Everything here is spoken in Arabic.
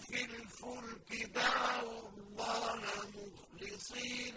في الفلك دعوا الله مخلصين